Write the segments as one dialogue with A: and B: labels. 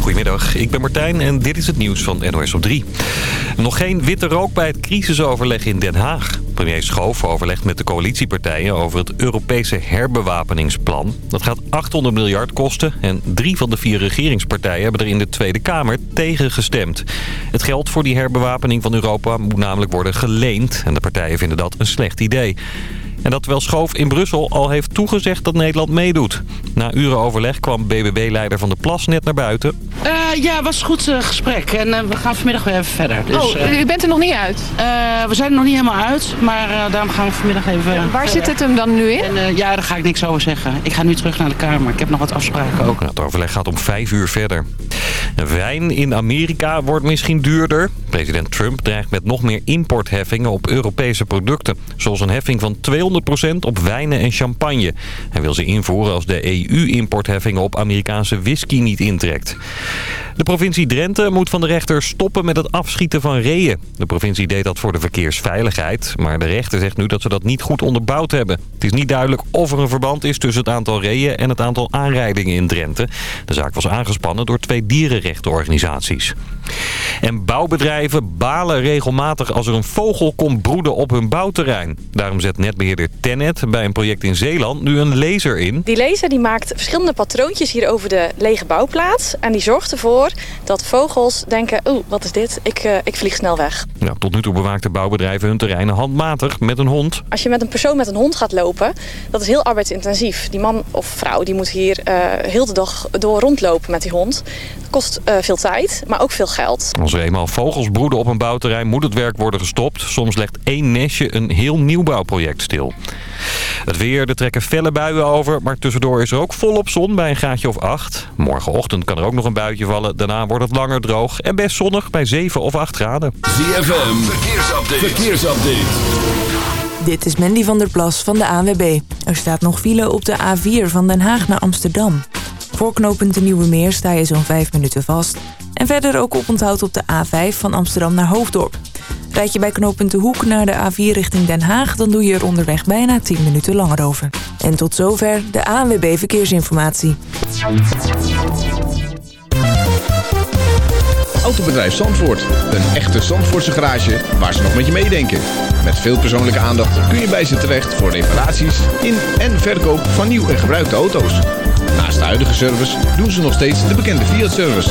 A: Goedemiddag, ik ben Martijn en dit is het nieuws van NOS op 3. Nog geen witte rook bij het crisisoverleg in Den Haag. Premier Schoof overlegt met de coalitiepartijen over het Europese herbewapeningsplan. Dat gaat 800 miljard kosten en drie van de vier regeringspartijen hebben er in de Tweede Kamer tegen gestemd. Het geld voor die herbewapening van Europa moet namelijk worden geleend en de partijen vinden dat een slecht idee. En dat terwijl Schoof in Brussel al heeft toegezegd dat Nederland meedoet. Na uren overleg kwam BBB-leider Van der Plas net naar buiten.
B: Uh, ja, was een goed uh, gesprek. En uh, we gaan vanmiddag weer even verder.
C: Dus, oh, u bent er nog niet uit?
B: we zijn er nog niet helemaal uit. Maar daarom gaan we vanmiddag even
C: Waar zit het hem dan nu in?
B: En, ja, daar ga ik niks over zeggen. Ik ga nu terug naar de Kamer. Ik heb nog wat afspraken ook.
A: Nou, het overleg gaat om vijf uur verder. Wijn in Amerika wordt misschien duurder. President Trump dreigt met nog meer importheffingen op Europese producten. Zoals een heffing van 200% op wijnen en champagne. Hij wil ze invoeren als de EU-importheffingen op Amerikaanse whisky niet intrekt. De provincie Drenthe moet van de rechter stoppen met het afschieten van reeën. De provincie deed dat voor de verkeersveiligheid. Maar de rechter zegt nu dat ze dat niet goed onderbouwd hebben. Het is niet duidelijk of er een verband is tussen het aantal reeën en het aantal aanrijdingen in Drenthe. De zaak was aangespannen door twee dierenrechtenorganisaties. En bouwbedrijven balen regelmatig als er een vogel komt broeden op hun bouwterrein. Daarom zet netbeheerder Tennet bij een project in Zeeland nu een laser in.
D: Die laser die maakt verschillende patroontjes hier over de lege bouwplaats. En die zorgt ervoor dat vogels denken, oeh, wat is dit? Ik, uh, ik vlieg snel weg.
A: Ja, tot nu toe bewaakten bouwbedrijven hun terreinen handmatig met een hond.
D: Als je met een persoon met een hond gaat lopen, dat is heel arbeidsintensief. Die man of vrouw die moet hier uh, heel de dag door rondlopen met die hond. Dat kost uh, veel tijd, maar ook veel geld.
A: Als er eenmaal vogels broeden op een bouwterrein moet het werk worden gestopt. Soms legt één nestje een heel nieuwbouwproject stil. Het weer, er trekken felle buien over, maar tussendoor is er ook volop zon bij een graadje of 8. Morgenochtend kan er ook nog een buitje vallen. Daarna wordt het langer droog en best zonnig bij 7 of 8 graden.
E: ZFM, verkeersupdate. verkeersupdate.
F: Dit is Mandy van der Plas van de ANWB. Er staat nog file op de A4 van Den Haag naar Amsterdam. Voor knooppunt de Nieuwe Meer sta je zo'n 5 minuten vast. En verder ook oponthoud op de A5 van Amsterdam naar Hoofddorp. Rijd je bij knooppunt De Hoek naar de A4 richting Den Haag... dan doe je er onderweg bijna 10 minuten langer over. En tot zover de ANWB Verkeersinformatie.
G: Autobedrijf Zandvoort. Een echte Zandvoortse garage waar ze nog met je meedenken. Met veel persoonlijke aandacht kun je bij ze terecht... voor reparaties in en verkoop van nieuw en gebruikte auto's. Naast de huidige service doen ze nog steeds de bekende Fiat-service...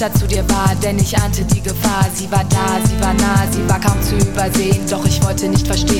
H: weiter zu dir war, denn ich ahnte die Gefahr. Sie war da, sie war nah, sie war kaum zu übersehen, doch ich wollte nicht verstehen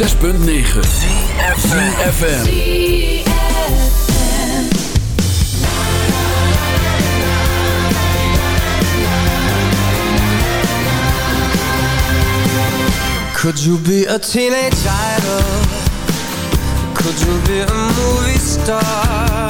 I: 106.9 FM.
J: Could you be a teenage idol? Could you be a movie star?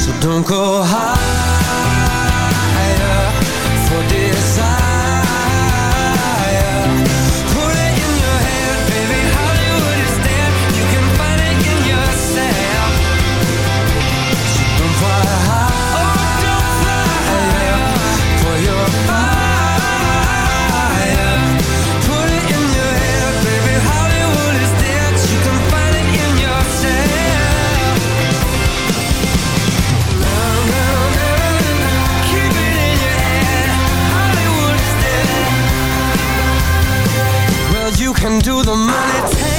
J: So don't go higher for this and do the money.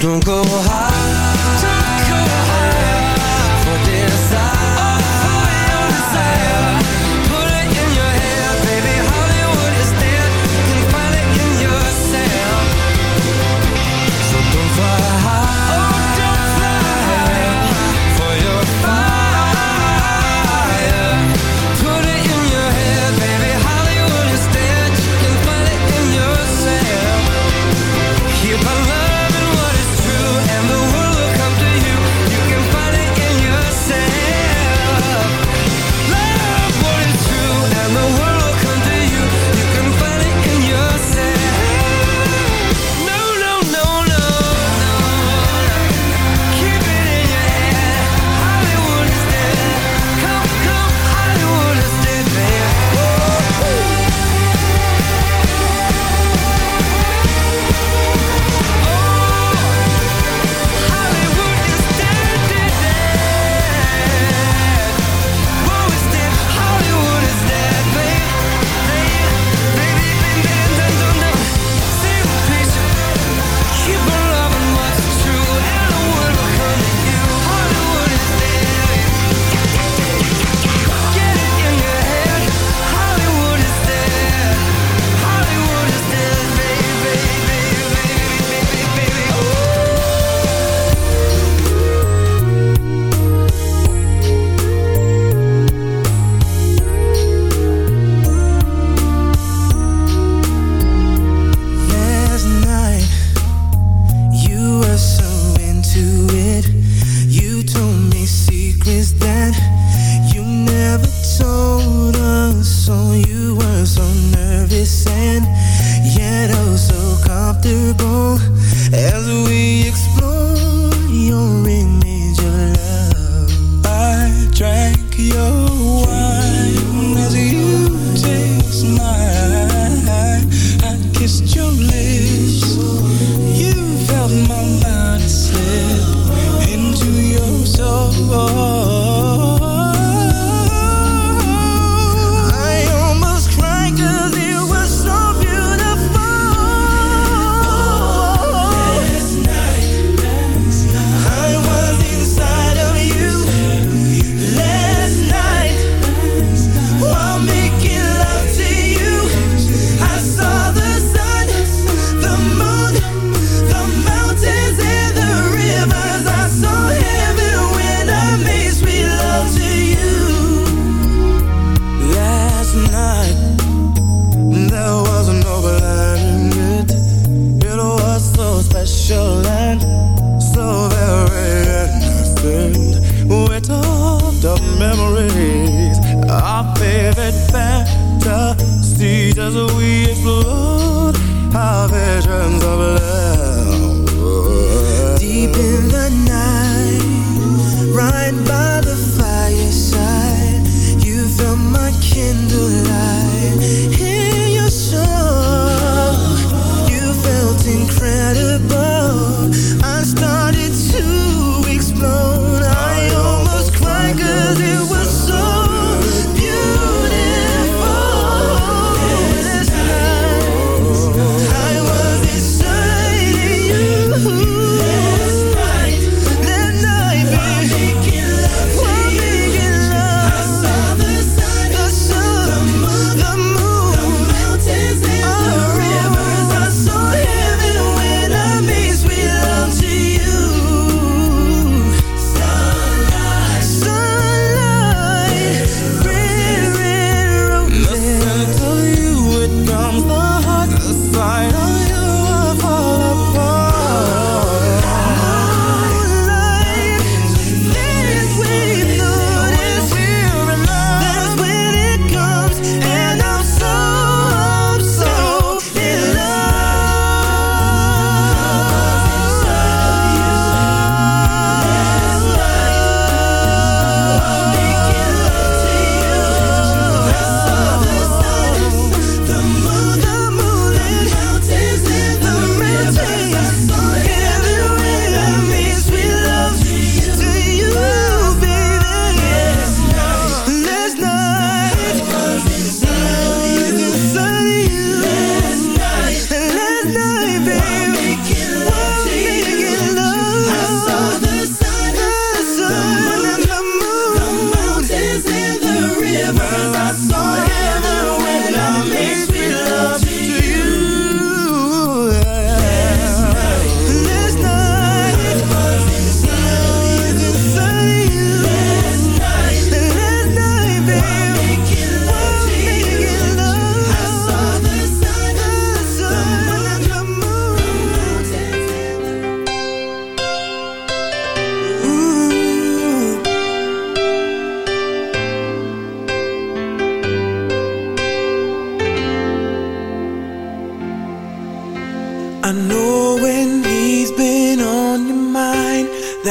K: Don't go high.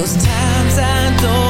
K: Those times I don't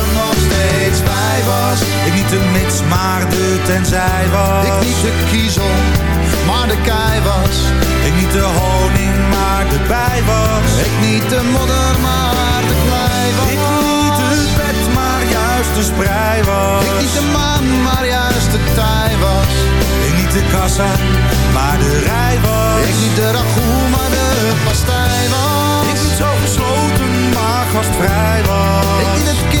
L: was Ik niet de kiezel, maar de kei was. Ik niet de honing, maar de bij was. Ik niet de modder, maar de klei was. Ik niet het bed, maar juist de sprei was. Ik niet de maan, maar juist de tij was. Ik niet de kassa, maar de rij was. Ik niet de ragout, maar de pastij was. Ik niet zo gesloten, maar gastvrij was. Ik niet het kind,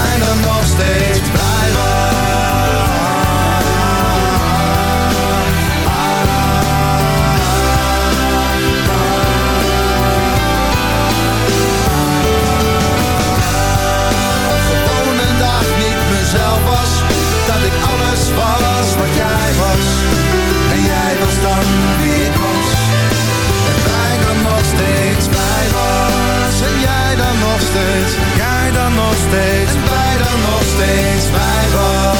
L: En bijna nog steeds blij was Gewoon een dag niet mezelf was Dat ik alles was wat jij was. En jij was dan wie ik was. En wij dan nog steeds wij was. En jij dan nog steeds Jij dan nog steeds. En wij dan nog steeds wij was